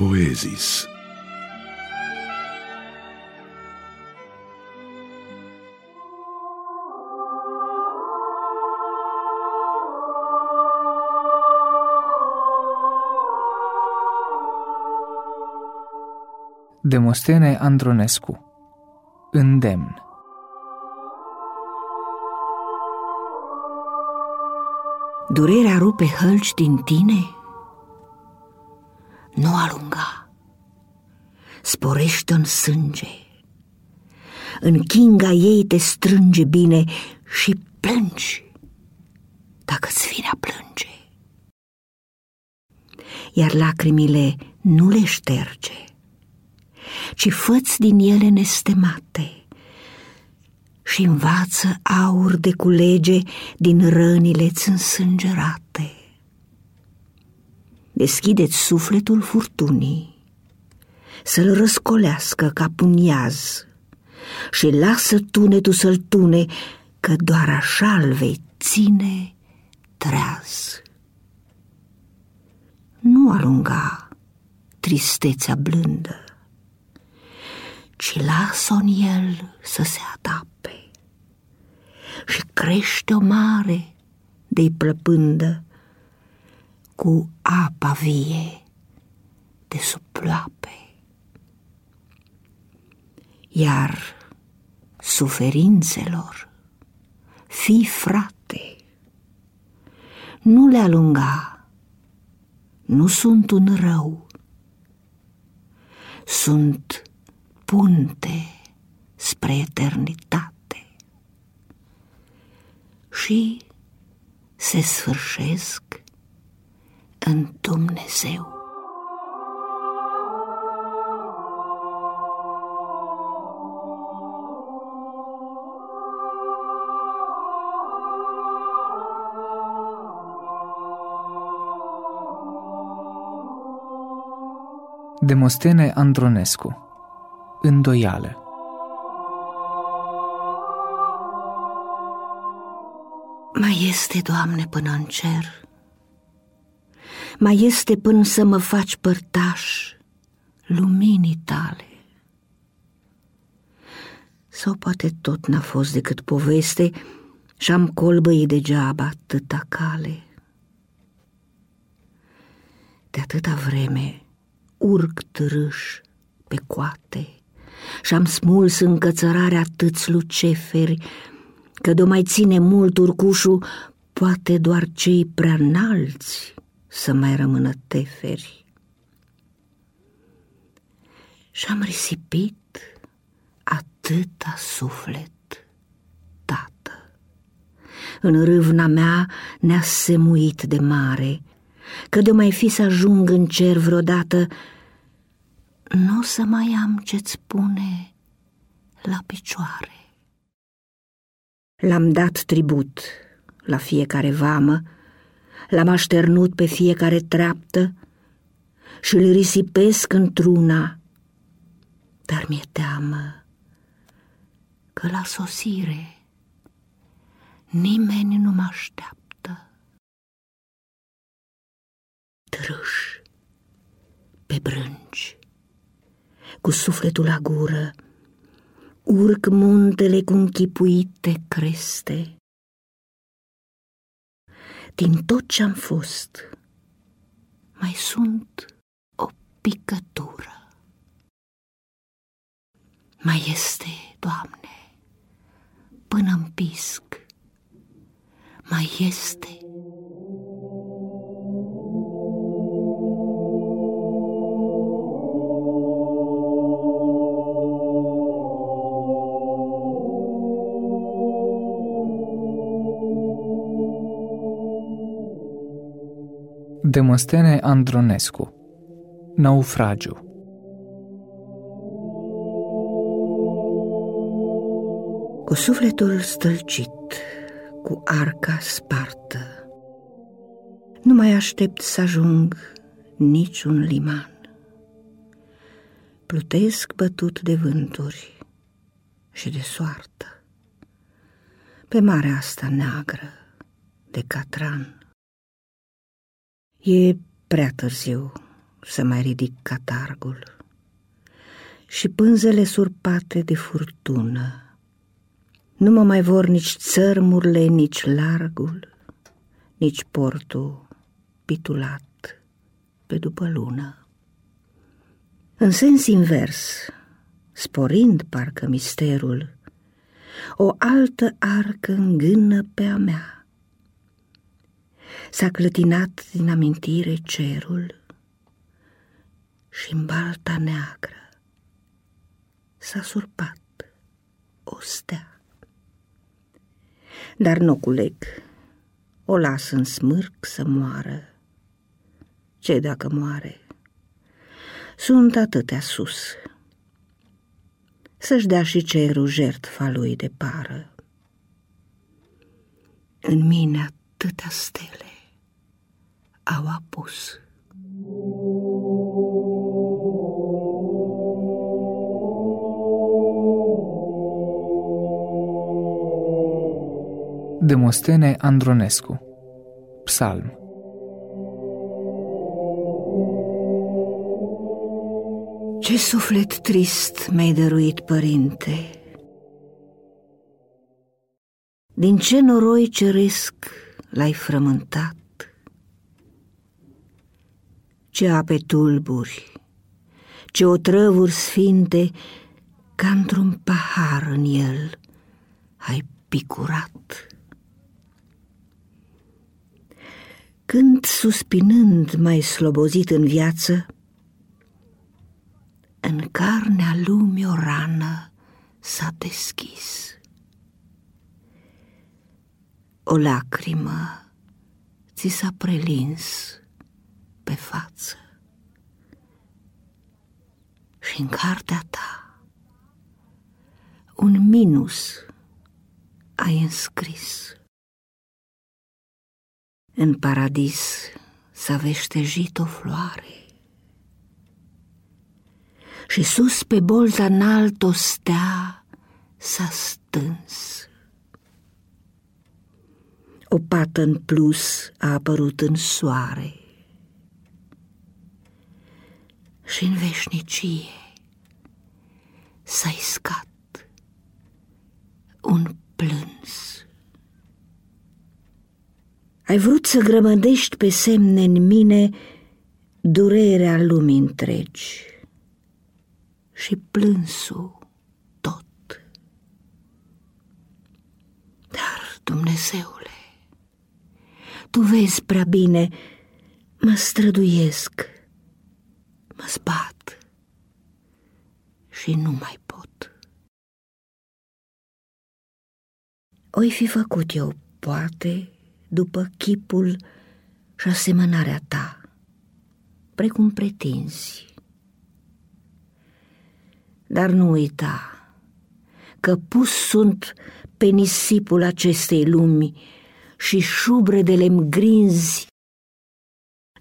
Poezis. Demostene Andronescu Îndemn Durerea rupe hălci din tine? Nu alunga. sporește în sânge. În chinga ei te strânge bine și plângi, dacă-ți vine a plânge. Iar lacrimile nu le șterge, ci făți din ele nestemate și învață aur de culege din rănile-ți însângerate. Deschideți sufletul furtunii, să-l răscolească ca puniaz și lasă tunetul să-l tune, că doar așa-l vei ține treaz. Nu alunga tristețea blândă, ci lasă în el să se adape și crește o mare de-i plăpândă cu apa vie de sub ploape. Iar suferințelor, fi frate, nu le alunga, nu sunt un rău, sunt punte spre eternitate și se sfârșesc în Dumnezeu. Demostene Andronescu. Îndoială. Mai este, Doamne, până în cer, mai este până să mă faci părtaș luminii tale. Sau poate tot n-a fost decât poveste și-am colbăit degeaba atâta cale. De atâta vreme urc târâș pe coate și-am smuls în cățărare atâți luceferi că de mai ține mult urcușul, poate doar cei prea înalți să mai rămână teferi. Și-am risipit atâta suflet, tată. În râvna mea ne-a semuit de mare, că de mai fi să ajung în cer vreodată, nu o să mai am ce-ți spune la picioare. L-am dat tribut la fiecare vamă, l-am așternut pe fiecare treaptă și îl risipesc într-una, dar mi-e teamă că la sosire nimeni nu mă așteaptă. Trâș pe brânci, cu sufletul la gură, urc muntele cu închipuite creste. Din tot ce-am fost, mai sunt o picătură. Mai este, Doamne, până-mi pisc, mai este Demostene Andronescu Naufragiu Cu sufletul stălcit, cu arca spartă, nu mai aștept să ajung niciun liman. Plutesc bătut de vânturi și de soartă, pe marea asta neagră de catran. E prea târziu să mai ridic catargul și pânzele surpate de furtună. Nu mă mai vor nici țărmurile, nici largul, nici portul pitulat pe după lună. În sens invers, sporind parcă misterul, o altă arcă îngână pe a mea. S-a clătinat din amintire cerul și în balta neagră s-a surpat o stea. Dar nu culeg, o las în smârc să moară. Ce dacă moare? Sunt atâtea sus. Să-și dea și cerul jertfa lui de pară. În mine atâtea stele au apus. Demostene Andronescu Psalm Ce suflet trist mi-ai dăruit, părinte! Din ce noroi ceresc l-ai frământat? Ce ape tulburi, ce otrăvuri sfinte, ca într-un pahar în el ai picurat. Când, suspinând, mai slobozit în viață, în carnea lumii o rană s-a deschis. O lacrimă ți s-a prelins pe față și în cartea ta un minus ai înscris. În paradis s-a veștejit o floare și sus pe bolta înalt o stea s-a stâns. O pată în plus a apărut în soare și în veșnicie s-a iscat un plâns. Ai vrut să grămădești pe semne în mine durerea lumii întregi și plânsul tot. Dar, Dumnezeule, Tu vezi prea bine, mă străduiesc, mă zbat și nu mai pot. Oi fi făcut eu, poate, după chipul și asemănarea ta, precum pretinzi. Dar nu uita că pus sunt pe nisipul acestei lumi și șubredele grinzi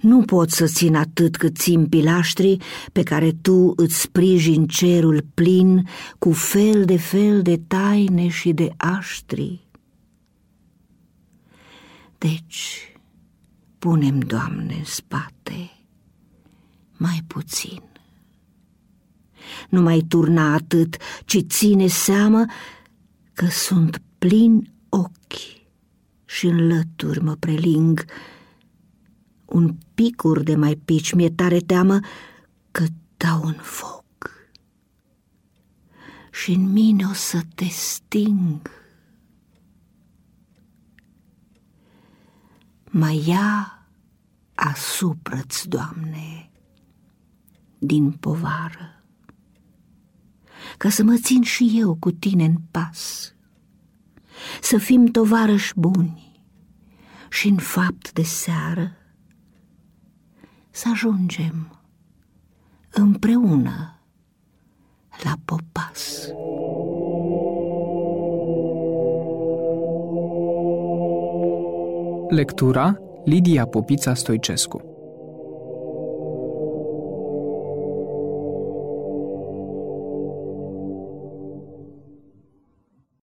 nu pot să țin atât cât țin pilaștrii pe care tu îți sprijin cerul plin cu fel de fel de taine și de aștri. Deci, punem, Doamne, în spate mai puțin. Nu mai turna atât, ci ține seamă că sunt plin ochi și în lături mă preling. Un picur de mai pici mi-e tare teamă că dau în foc. Și în mine o să te sting. mai ia asupra-ți, Doamne, din povară, ca să mă țin și eu cu tine în pas, să fim tovarăși buni și în fapt de seară să ajungem împreună la popas. Lectura Lidia Popița Stoicescu